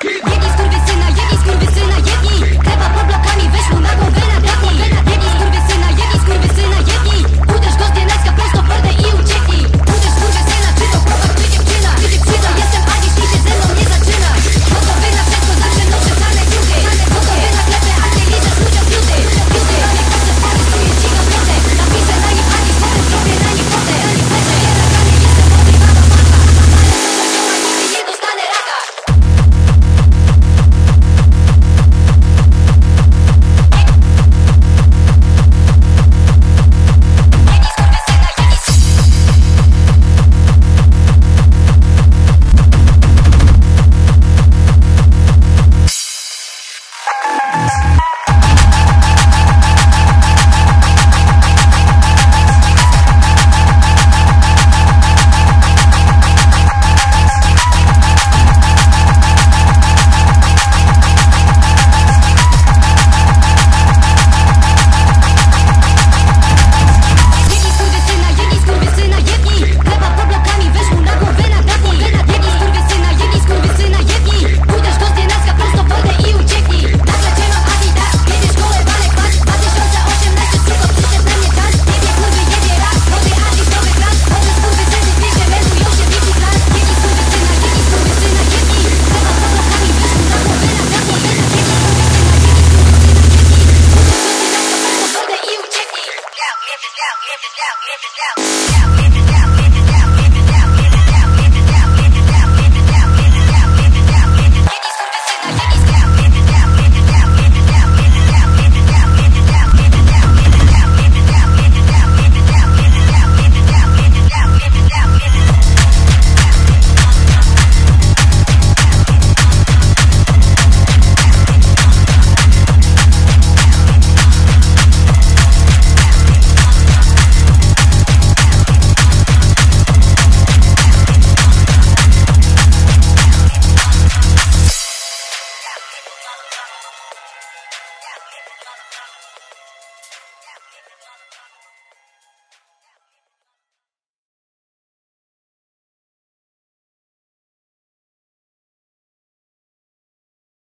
Keep yeah, yeah, yeah.